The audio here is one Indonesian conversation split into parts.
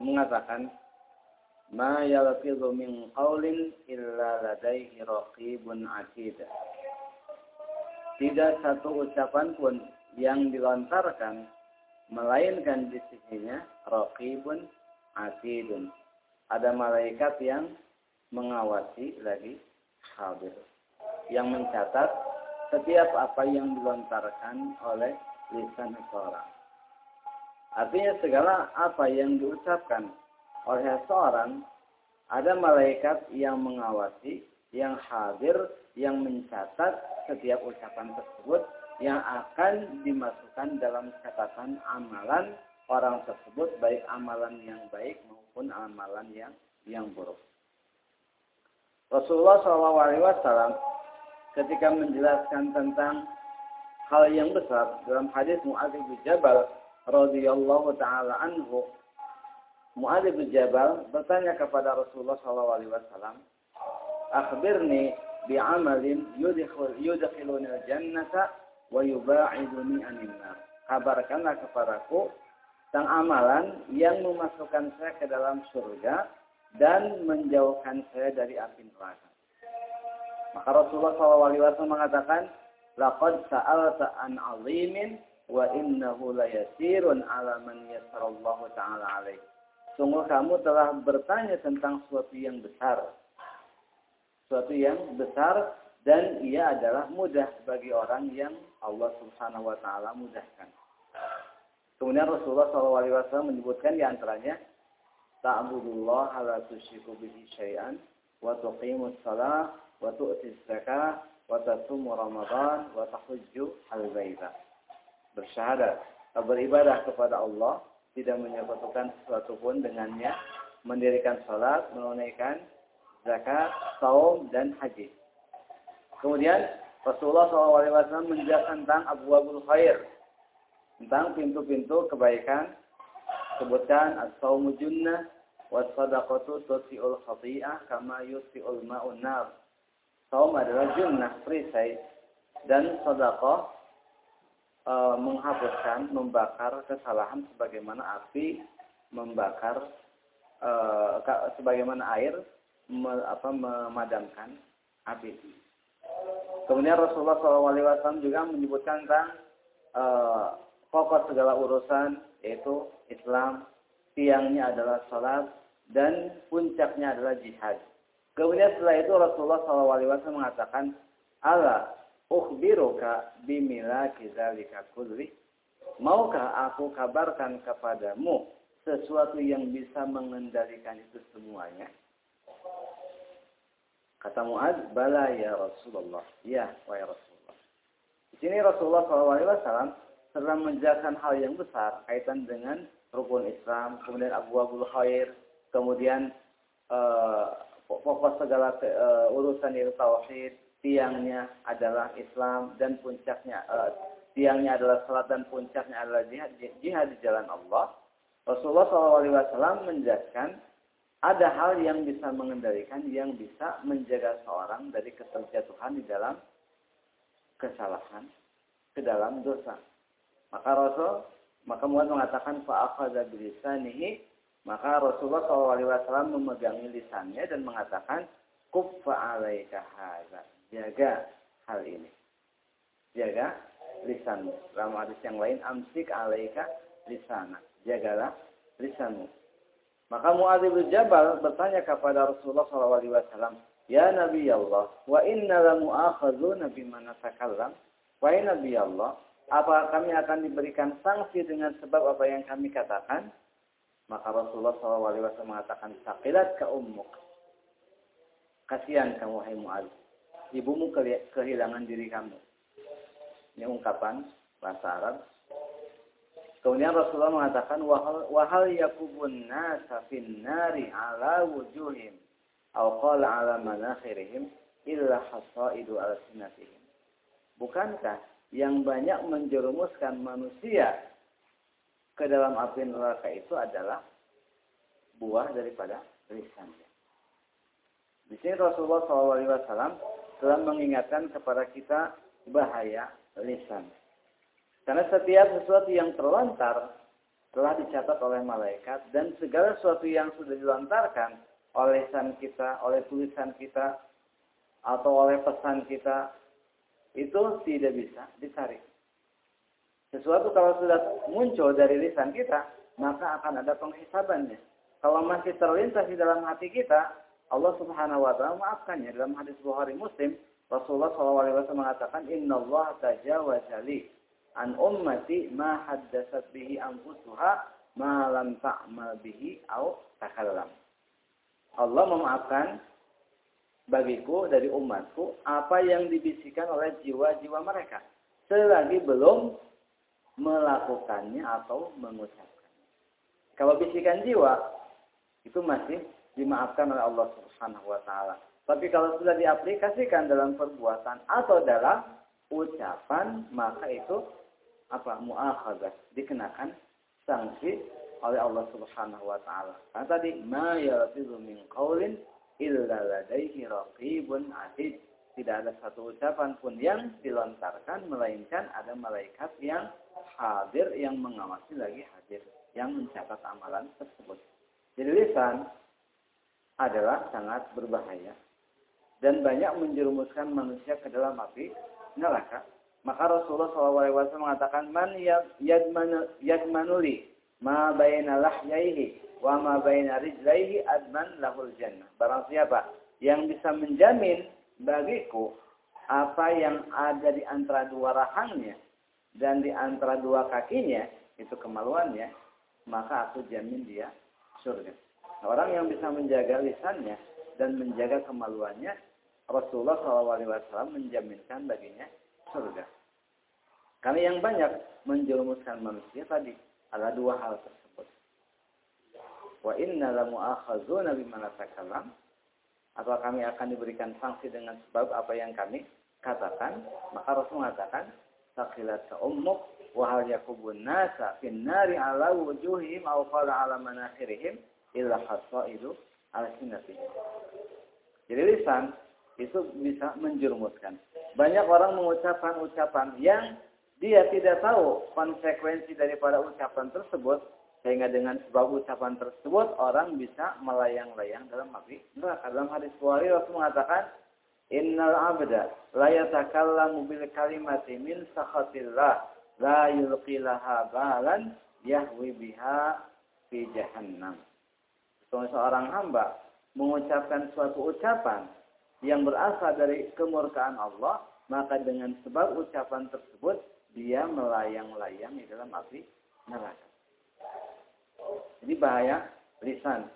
mengatakan ma yalfidhu min qaulin illa ladaihi raqibun atid. Tidak satu ucapan pun yang dilontarkan melainkan di sisinya raqibun atidun. Ada malaikat yang mengawasi lagi hadir yang mencatat setiap apa yang dilontarkan oleh lisan seseorang. Artinya segala apa yang diucapkan oleh seorang ada malaikat yang mengawasi, yang hadir, yang mencatat setiap ucapan tersebut yang akan dimasukkan dalam catatan amalan orang tersebut baik amalan yang baik maupun amalan yang yang buruk. Rasulullah SAW ketika menjelaskan tentang hal yang besar dalam hadis Muadz bin Jabal radhiyallahu taala anhu Muadz bin Jabal bertanya kepada Rasulullah sallallahu alaihi wasallam akhbirni bi'amalin yudkhil yudkhiluni al-jannata wa yuba'iduni anin nar kabarkanlah kepadaku tentang amalan yang memasukkan saya ke dalam surga dan menjauhkan saya dari api neraka. Maka Rasulullah SAW mengatakan, Laqad sa'alta an azimin wa innahu la yasirun ala man yassarallahu ta'ala alaih. Sungguh kamu telah bertanya tentang suatu yang besar. Suatu yang besar dan ia adalah mudah bagi orang yang Allah Subhanahu wa taala mudahkan. Kemudian Rasulullah SAW menyebutkan di antaranya ta'budullah la tusyriku bihi syai'an wa tuqimus shalah wa tu'tiz zakah wa tasumu ramadan wa tahujju al-baita. Bersyahadat, beribadah kepada Allah, tidak menyebutkan sesuatu pun dengannya, mendirikan salat, menunaikan zakat, saum dan haji. Kemudian Rasulullah SAW menjelaskan tentang Abu Abul Khair, tentang pintu-pintu kebaikan sebutkan as-saumu junnah wa sadaqatu tusi'ul khati'ah kama yusi'ul ma'un nar. Saum adalah junnah, perisai dan sedekah e, menghapuskan, membakar kesalahan sebagaimana api membakar e, sebagaimana air me, apa, memadamkan api. Kemudian Rasulullah SAW juga menyebutkan tentang e, pokok segala urusan yaitu Islam, tiangnya adalah salat dan puncaknya adalah jihad. Kemudian setelah itu Rasulullah SAW mengatakan, Allah ukhbiruka bimila kizalika kulli. Maukah aku kabarkan kepadamu sesuatu yang bisa mengendalikan itu semuanya? Kata Muaz, bala ya Rasulullah. Ya, wahai Rasulullah. Di sini Rasulullah SAW sedang menjelaskan hal yang besar kaitan dengan rukun Islam, kemudian Abu Abul Khair, kemudian uh, pokok segala uh, urusan itu tauhid, tiangnya adalah Islam dan puncaknya uh, tiangnya adalah salat dan puncaknya adalah jihad, jihad di jalan Allah. Rasulullah SAW menjelaskan ada hal yang bisa mengendalikan, yang bisa menjaga seorang dari keterjatuhan di dalam kesalahan, ke dalam dosa. Maka Rasul, maka Muhammad mengatakan fa'akhadha bilisanihi, maka Rasulullah SAW memegangi lisannya dan mengatakan kuffa alaika. Jaga hal ini. Jaga lisanmu. Dalam hadis yang lain amsik alaika lisana. Jagalah lisanmu. Maka Muadz bin Jabal bertanya kepada Rasulullah SAW, Ya Nabi Allah, wa inna la mu'akhadzuna bima natakallam. Wahai Nabi Allah, apa kami akan diberikan sanksi dengan sebab apa yang kami katakan? Maka Rasulullah SAW mengatakan, Sakilat ke ummuk. Kasihan kamu, hai Mu'ad. Ibumu kehilangan diri kamu. Ini ungkapan bahasa Arab. Kemudian Rasulullah mengatakan, Wahal yakubun nasa fin nari ala wujuhim. Au qala ala manakhirihim illa hasaidu ala sinatihim. Bukankah yang banyak menjerumuskan manusia ke dalam api neraka itu adalah buah daripada lisannya. Di sini Rasulullah SAW telah mengingatkan kepada kita bahaya lisan. Karena setiap sesuatu yang terlontar telah dicatat oleh malaikat dan segala sesuatu yang sudah dilontarkan oleh lisan kita, oleh tulisan kita, atau oleh pesan kita itu tidak bisa ditarik. Sesuatu kalau sudah muncul dari lisan kita, maka akan ada penghisabannya. Kalau masih terlintas di dalam hati kita, Allah Subhanahu wa taala maafkannya. Dalam hadis Bukhari Muslim, Rasulullah SAW mengatakan, "Inna Allah tajawaza li an ummati ma haddatsat bihi anfusuha ma lam ta'mal bihi au takallam." Allah memaafkan bagiku dari umatku apa yang dibisikkan oleh jiwa-jiwa mereka selagi belum melakukannya atau mengucapkannya. Kalau bisikan jiwa itu masih dimaafkan oleh Allah Subhanahu wa taala. Tapi kalau sudah diaplikasikan dalam perbuatan atau dalam ucapan, maka itu apa? muakhadzah, dikenakan sanksi oleh Allah Subhanahu wa taala. Karena tadi ma yalfizu min qaulin illa ladaihi raqibun atid. Tidak ada satu ucapan pun yang dilontarkan melainkan ada malaikat yang hadir yang mengawasi lagi hadir yang mencatat amalan tersebut. Jadi lisan adalah sangat berbahaya dan banyak menjerumuskan manusia ke dalam api neraka. Maka Rasulullah SAW mengatakan, Man yadmanu, yadmanuli ma bayna lahyaihi wa ma bayna rijlaihi adman lahul jannah. Barang siapa yang bisa menjamin bagiku apa yang ada di antara dua rahangnya dan di antara dua kakinya, itu kemaluannya, maka aku jamin dia surga. Orang yang bisa menjaga lisannya dan menjaga kemaluannya, Rasulullah SAW menjaminkan baginya surga. Karena yang banyak menjerumuskan manusia tadi adalah dua hal tersebut. Wa inna la mu'akhazuna bima natakalam atau kami akan diberikan sanksi dengan sebab apa yang kami katakan, maka Rasul mengatakan sakilat ummuk wa hal yakubun nasa fin nari ala wujuhihim aw qala ala manakhirihim illa hasaidu ala sinatihim. Jadi lisan itu bisa menjerumuskan. Banyak orang mengucapkan ucapan yang dia tidak tahu konsekuensi daripada ucapan tersebut sehingga dengan sebab ucapan tersebut orang bisa melayang-layang dalam api neraka. Dalam hadis Bukhari Rasul mengatakan Innal abda la yatakallamu bil kalimati min sakhatillah la yulqi laha balan yahwi biha fi jahannam. Seorang hamba mengucapkan suatu ucapan yang berasal dari kemurkaan Allah, maka dengan sebab ucapan tersebut dia melayang-layang di dalam api neraka. Jadi bahaya lisan.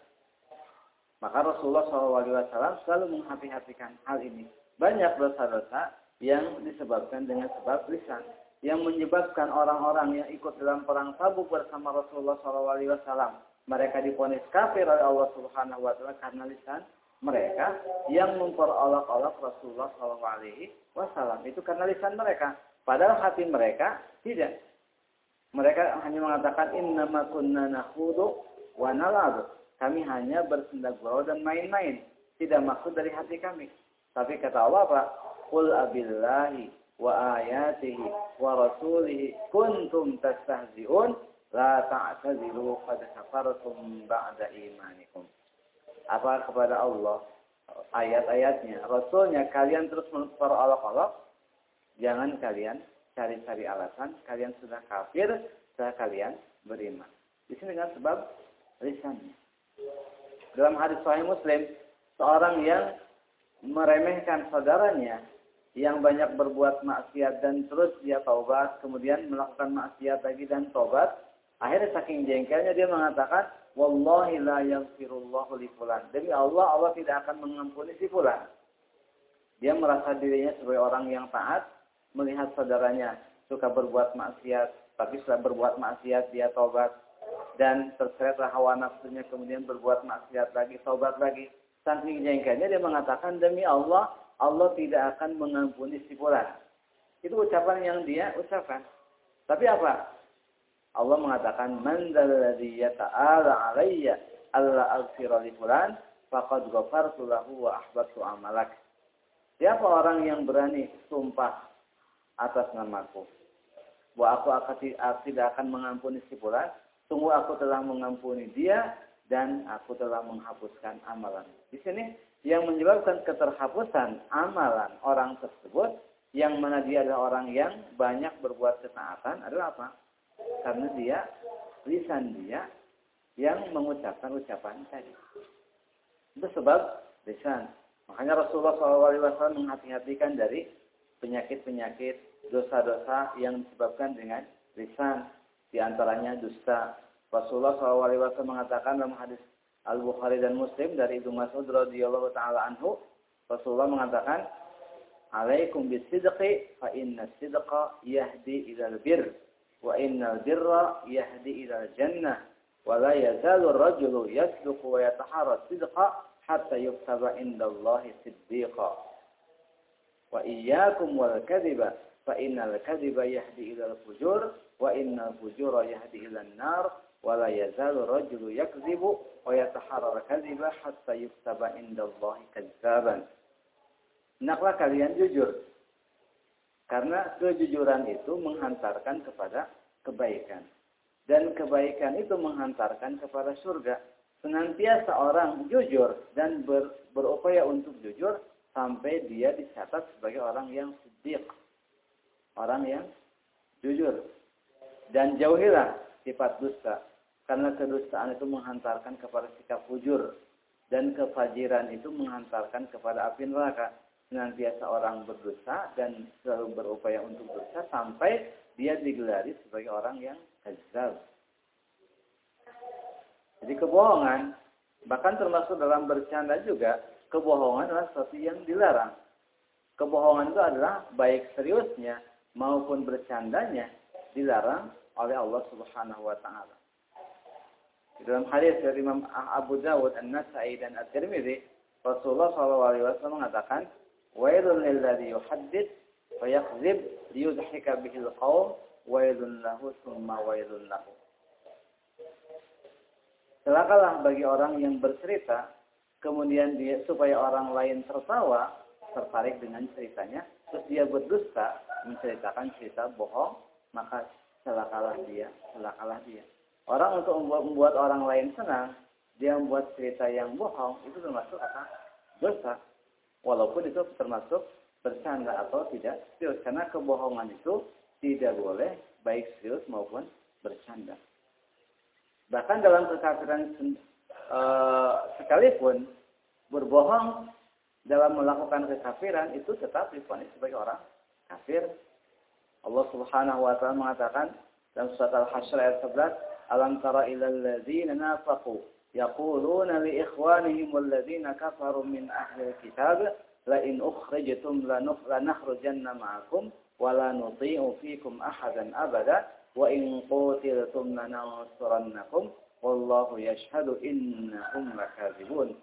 Maka Rasulullah SAW selalu menghati-hatikan hal ini. Banyak dosa-dosa yang disebabkan dengan sebab lisan. Yang menyebabkan orang-orang yang ikut dalam perang tabuk bersama Rasulullah SAW. Mereka diponis kafir oleh Allah Subhanahu Wa Taala karena lisan mereka yang memperolok-olok Rasulullah SAW. Itu karena lisan mereka. Padahal hati mereka tidak. Mereka hanya mengatakan innama kunna nakhudu wa nal'ab kami hanya bersenda gurau dan main-main. Tidak maksud dari hati kami. Tapi kata Allah apa? Qul abillahi wa ayatihi wa rasulihi kuntum tastahzi'un la ta'tazilu qad kafartum ba'da imanikum. Apa kepada Allah ayat-ayatnya, rasulnya kalian terus memperolok-olok, jangan kalian cari-cari alasan, kalian sudah kafir, setelah kalian beriman. Di sini dengan sebab lisannya. Dalam hadis Sahih Muslim, seorang yang meremehkan saudaranya yang banyak berbuat maksiat dan terus dia taubat, kemudian melakukan maksiat lagi dan taubat, akhirnya saking jengkelnya dia mengatakan, Wallahi la yaghfirullahu li fulan. Demi Allah, Allah tidak akan mengampuni si fulan. Dia merasa dirinya sebagai orang yang taat, melihat saudaranya suka berbuat maksiat, tapi setelah berbuat maksiat dia taubat, dan terseret hawa nafsunya kemudian berbuat maksiat lagi, taubat lagi. Saking jengkelnya dia mengatakan demi Allah, Allah tidak akan mengampuni si fulan. Itu ucapan yang dia ucapkan. Tapi apa? Allah mengatakan man dzalladzi yata'ala 'alayya alla aghfira li fulan faqad ghafartu lahu wa ahbatu amalak. Siapa orang yang berani sumpah atas namaku bahwa aku akan tidak akan mengampuni si fulan, Sungguh aku telah mengampuni dia dan aku telah menghapuskan amalan. Di sini yang menyebabkan keterhapusan amalan orang tersebut yang mana dia adalah orang yang banyak berbuat ketaatan adalah apa? Karena dia lisan dia yang mengucapkan ucapan tadi. Itu sebab lisan. Makanya Rasulullah SAW menghati-hatikan dari penyakit-penyakit dosa-dosa yang disebabkan dengan lisan di antaranya dusta. Rasulullah SAW mengatakan dalam hadis Al-Bukhari dan Muslim dari Ibnu Mas'ud radhiyallahu taala anhu, Rasulullah mengatakan, "Alaikum bisidqi fa inna sidqa yahdi ila al-birr wa inna al-birra yahdi ila al-jannah wa la yazalu ar-rajulu yasduqu wa yataharra sidqa hatta yuktaba indallahi siddiqa." Wa iyyakum wal kadhiba fa innal kadhiba yahdi ila al-fujur wa innal fujura yahdi ila an-nar wa la yazalu rajulu yakdzibu wa yataharrar kadziba hatta yuktaba indallahi kadzaban. Hendaklah kalian jujur. Karena kejujuran itu menghantarkan kepada kebaikan. Dan kebaikan itu menghantarkan kepada surga. senantiasa orang jujur dan ber, berupaya untuk jujur sampai dia dicatat sebagai orang yang siddiq. Orang yang jujur. Dan jauhilah sifat dusta. Karena kedustaan itu menghantarkan kepada sikap fujur. Dan kefajiran itu menghantarkan kepada api neraka. Senantiasa orang berdosa dan selalu berupaya untuk dosa sampai dia digelari sebagai orang yang kazab. Jadi kebohongan, bahkan termasuk dalam bercanda juga, kebohongan adalah sesuatu yang dilarang. Kebohongan itu adalah baik seriusnya maupun bercandanya dilarang oleh Allah Subhanahu wa taala. Di dalam hadis dari Imam Abu Dawud, An-Nasai dan At-Tirmidzi, Rasulullah SAW mengatakan, "Wailun lilladzi yuhaddits fa yakdzib liyudhika bihil qaum, wailun lahu thumma wailun lahu." Celakalah bagi orang yang bercerita, kemudian dia supaya orang lain tertawa, tertarik dengan ceritanya, terus dia berdusta, menceritakan cerita bohong, maka celakalah dia, celakalah dia. Orang untuk membuat, membuat orang lain senang, dia membuat cerita yang bohong, itu termasuk apa? Dosa. Walaupun itu termasuk bercanda atau tidak serius. Karena kebohongan itu tidak boleh baik serius maupun bercanda. Bahkan dalam kekafiran e, sekalipun berbohong dalam melakukan kekafiran itu tetap difonis sebagai orang kafir. Allah Subhanahu wa taala mengatakan dalam surat Al-Hasyr ayat 11, "Alam tara ilal ladzina nafaqu kafaru min ahli kitab la in ukhrijtum lanakhrujanna ma'akum wa la nuti'u fikum ahadan abada wa in qutiltum lanansurannakum wallahu yashhadu innahum lakadzibun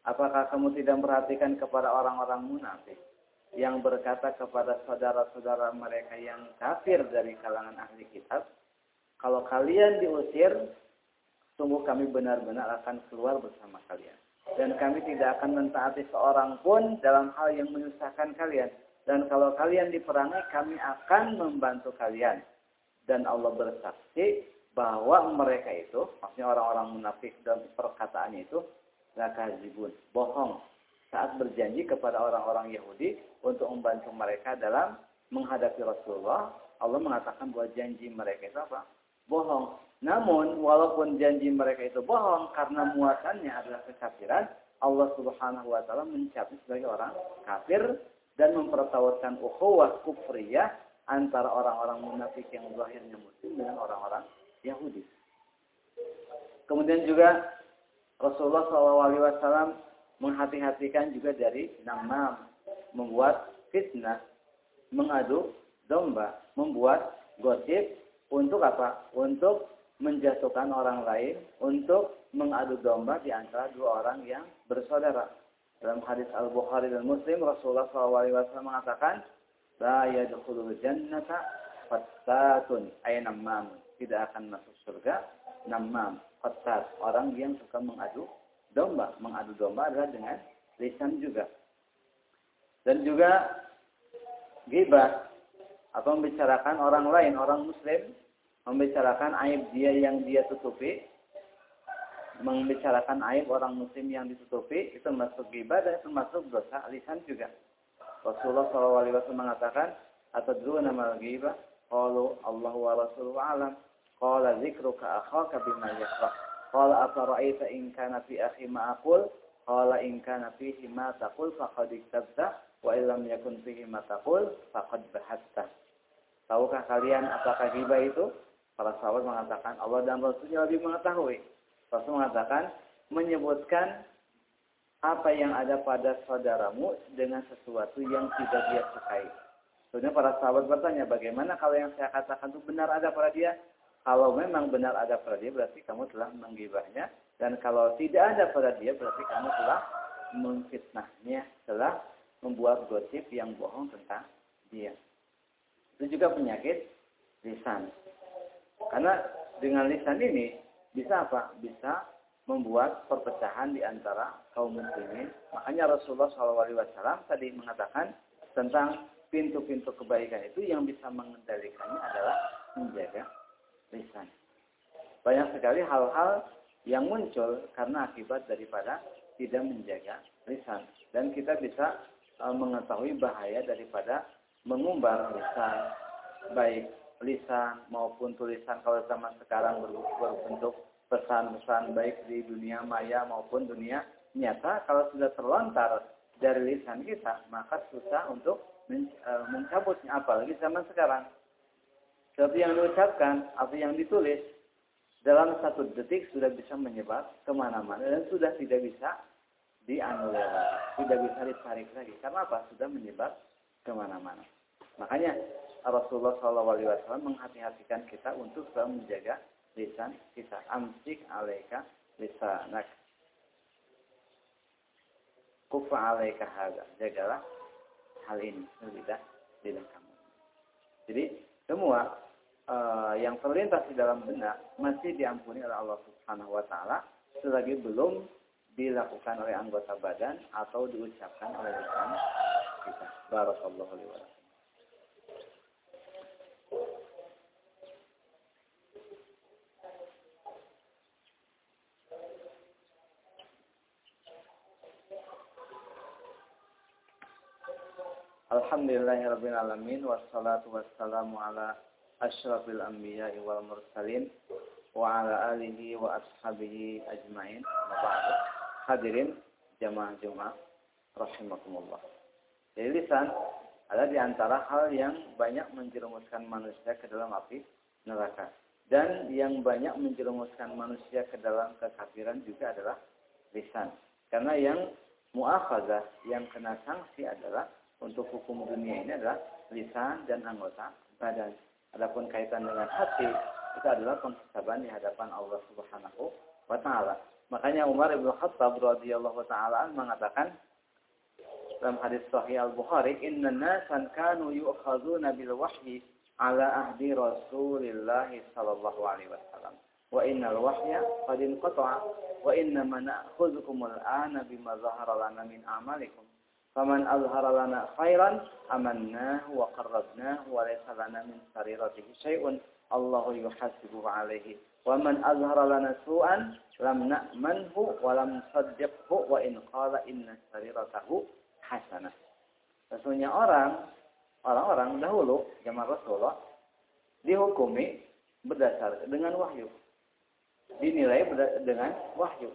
Apakah kamu tidak memperhatikan kepada orang-orang munafik yang berkata kepada saudara-saudara mereka yang kafir dari kalangan ahli kitab, kalau kalian diusir, sungguh kami benar-benar akan keluar bersama kalian. Dan kami tidak akan mentaati seorang pun dalam hal yang menyusahkan kalian. Dan kalau kalian diperangi, kami akan membantu kalian. Dan Allah bersaksi bahwa mereka itu, maksudnya orang-orang munafik dan perkataannya itu, lakazibun, bohong. Saat berjanji kepada orang-orang Yahudi untuk membantu mereka dalam menghadapi Rasulullah, Allah mengatakan bahwa janji mereka itu apa? Bohong. Namun, walaupun janji mereka itu bohong, karena muatannya adalah kekafiran, Allah subhanahu wa ta'ala mencapnya sebagai orang kafir dan mempertawarkan ukhuwah kufriyah antara orang-orang munafik yang zahirnya muslim dengan orang-orang Yahudi. Kemudian juga Rasulullah SAW menghati-hatikan juga dari namam, membuat fitnah, mengadu domba, membuat gosip untuk apa? Untuk menjatuhkan orang lain, untuk mengadu domba di antara dua orang yang bersaudara. Dalam hadis Al-Bukhari dan Muslim, Rasulullah SAW mengatakan, La yadkhulul jannata fattatun ay namam. Tidak akan masuk surga namam, fattat. Orang yang suka mengadu domba. Mengadu domba adalah dengan lisan juga. Dan juga gibah atau membicarakan orang lain, orang muslim, membicarakan aib dia yang dia tutupi, membicarakan aib orang muslim yang ditutupi itu masuk ghibah dan termasuk dosa lisan juga. Rasulullah SAW mengatakan atau dulu nama ghibah Qalu Allah wa Rasuluhu alam. Qala zikruka akhaka bima yakrah. Qala afara'aita in kana fi akhi ma aqul? Qala in kana fihi ma taqul faqad iktabta wa illam yakun fihi ma taqul faqad bahatta. Tahukah kalian apakah ghibah itu? Para sahabat mengatakan Allah dan Rasulnya lebih mengetahui. Rasul mengatakan menyebutkan apa yang ada pada saudaramu dengan sesuatu yang tidak dia sukai. Sebenarnya para sahabat bertanya, bagaimana kalau yang saya katakan itu benar ada pada dia? Kalau memang benar ada pada dia, berarti kamu telah menggibahnya. Dan kalau tidak ada pada dia, berarti kamu telah memfitnahnya, telah membuat gosip yang bohong tentang dia. Itu juga penyakit lisan. Karena dengan lisan ini, bisa apa? Bisa membuat perpecahan di antara kaum muslimin. Makanya Rasulullah SAW tadi mengatakan tentang pintu-pintu kebaikan itu yang bisa mengendalikannya adalah menjaga lisan. Banyak sekali hal-hal yang muncul karena akibat daripada tidak menjaga lisan. Dan kita bisa e, mengetahui bahaya daripada mengumbar lisan, baik lisan maupun tulisan kalau zaman sekarang berbentuk pesan-pesan baik di dunia maya maupun dunia nyata kalau sudah terlontar dari lisan kita maka susah untuk e, mencabutnya. Apalagi zaman sekarang. Seperti yang diucapkan atau yang ditulis dalam satu detik sudah bisa menyebar ke mana-mana dan sudah tidak bisa dianulir tidak bisa ditarik lagi. Karena apa? Sudah menyebar ke mana-mana. Makanya Rasulullah SAW menghati-hatikan kita untuk selalu menjaga lisan kita. Amsik alaika lisanak. Kufa alaika hadha. Jagalah hal ini. Lidah, lidah kamu. Jadi semua uh, yang terlintas di dalam benak masih diampuni oleh Allah Subhanahu wa taala selagi belum dilakukan oleh anggota badan atau diucapkan oleh lisan kita. Barakallahu alaihi Alhamdulillahirabbil alamin wassalatu wassalamu ala asyrafil anbiya'i wal mursalin wa ala alihi wa ashabihi ajmain. Hadirin jamaah Jumat rahimakumullah. Jadi lisan ada di antara hal yang banyak menjerumuskan manusia ke dalam api neraka. Dan yang banyak menjerumuskan manusia ke dalam kekafiran juga adalah lisan. Karena yang muakhazah, yang kena sanksi adalah untuk hukum dunia ini adalah lisan dan anggota badan. Adapun kaitan dengan hati itu adalah penghisaban di hadapan Allah Subhanahu wa taala. Makanya Umar bin Khattab radhiyallahu taala mengatakan dalam hadis sahih Al-Bukhari, "Inna nasan kanu yu'khadzuna bil wahyi ala ahdi Rasulillah sallallahu alaihi wasallam. Wa innal wahya qad inqata'a wa inna ma na'khudhukum al-ana bima zahara lana min a'malikum." Faman azhara lana khairan amannahu wa qarrabnahu wa laysa lana min sariratihi syai'un Allahu yuhasibuhu alaihi. Wa man azhara lana su'an lam na'manhu wa lam nusaddiqhu wa in qala inna sariratahu hasanah. Sesungguhnya orang orang-orang dahulu zaman Rasulullah dihukumi berdasar dengan wahyu. Dinilai dengan wahyu.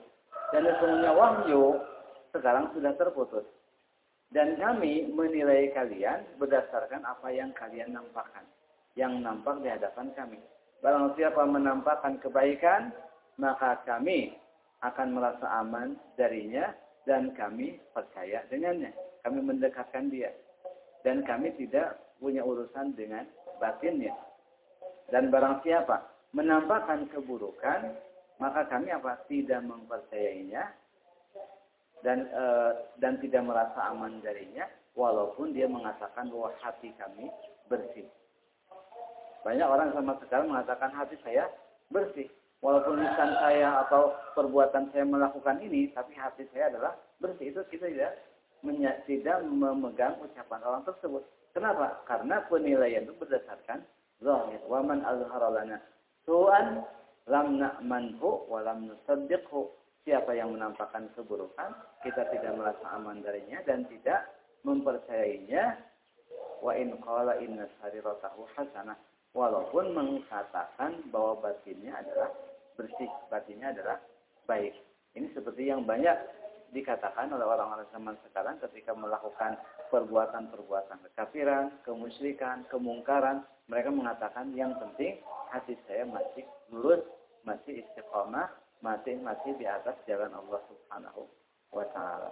Dan sesungguhnya wahyu sekarang sudah terputus. Dan kami menilai kalian berdasarkan apa yang kalian nampakkan. Yang nampak di hadapan kami. Barang siapa menampakkan kebaikan, maka kami akan merasa aman darinya dan kami percaya dengannya. Kami mendekatkan dia. Dan kami tidak punya urusan dengan batinnya. Dan barang siapa menampakkan keburukan, maka kami apa? Tidak mempercayainya dan e, dan tidak merasa aman darinya walaupun dia mengatakan bahwa hati kami bersih. Banyak orang sama sekali mengatakan hati saya bersih. Walaupun lisan saya atau perbuatan saya melakukan ini, tapi hati saya adalah bersih. Itu kita tidak tidak memegang ucapan orang tersebut. Kenapa? Karena penilaian itu berdasarkan zahir. Waman azhara lana su'an lam na'manhu wa lam nusaddiqhu Siapa yang menampakkan keburukan, kita tidak merasa aman darinya dan tidak mempercayainya. Wa in qala inna sariratahu hasanah. Walaupun mengatakan bahwa batinnya adalah bersih, batinnya adalah baik. Ini seperti yang banyak dikatakan oleh orang-orang zaman sekarang ketika melakukan perbuatan-perbuatan kekafiran, kemusyrikan, kemungkaran. Mereka mengatakan yang penting hati saya masih lurus, masih istiqomah, masing-masing di atas jalan Allah Subhanahu wa taala.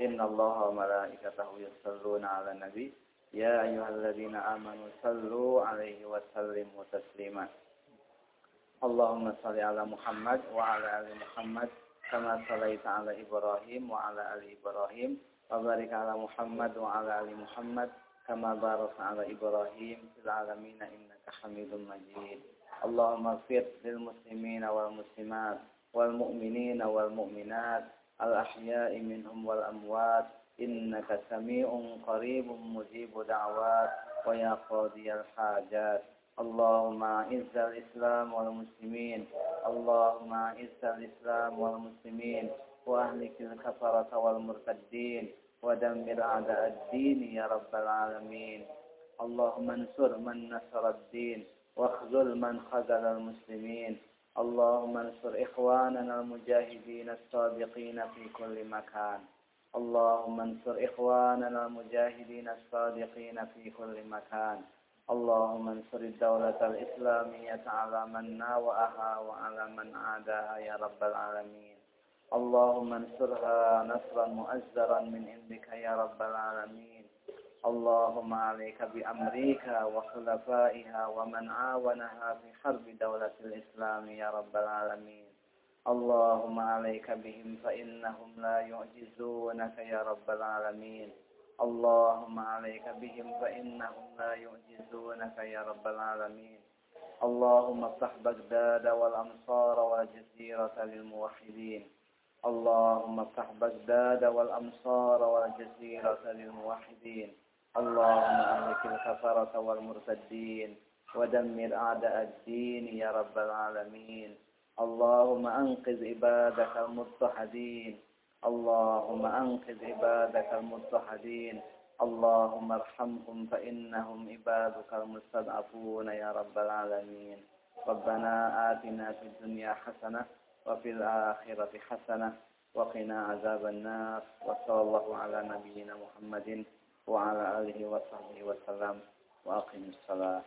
Inna Allah wa malaikatahu yusalluna 'alan nabi ya ayyuhalladzina amanu sallu 'alaihi wa sallimu taslima. Allahumma salli 'ala Muhammad wa 'ala ali Muhammad kama shallaita 'ala Ibrahim wa 'ala ali Ibrahim wa barik 'ala Muhammad wa 'ala ali Muhammad 'ala Ibrahim fil 'alamin innaka Hamidum Majid. Allahumma ighfir lil muslimina wal muslimat والمؤمنين والمؤمنات الأحياء منهم والأموات. إنك سميع قريب مجيب دعوات ويا قاضي الحاجات. اللهم أعز الإسلام والمسلمين. اللهم أعز الإسلام والمسلمين. وأهلك الكفرة والمرتدين. ودمر أعداء الدين يا رب العالمين. اللهم انصر من نصر الدين. واخذل من خذل المسلمين. اللهم انصر إخواننا المجاهدين الصادقين في كل مكان. اللهم انصر إخواننا المجاهدين الصادقين في كل مكان. اللهم انصر الدولة الإسلامية على من ناوأها وعلى من عاداها يا رب العالمين. اللهم انصرها نصرا مؤزرا من عندك يا رب العالمين. اللهم عليك بأمريكا وخلفائها ومن عاونها في حرب دولة الإسلام يا رب العالمين. اللهم عليك بهم فإنهم لا يعجزونك يا رب العالمين. اللهم عليك بهم فإنهم لا يعجزونك يا رب العالمين. اللهم افتح بغداد والأمصار والجزيرة للموحدين. اللهم افتح بغداد والأمصار والجزيرة للموحدين. اللهم أهلك الكفرة والمرتدين ودمر أعداء الدين يا رب العالمين. اللهم أنقذ عبادك المضطهدين. اللهم أنقذ عبادك المضطهدين. اللهم ارحمهم فإنهم عبادك المستضعفون يا رب العالمين. ربنا آتنا في الدنيا حسنة وفي الآخرة حسنة وقنا عذاب النار. وصلى الله على نبينا محمد wa ala alihi wa sahbihi wa sallam. Wa aqimus salat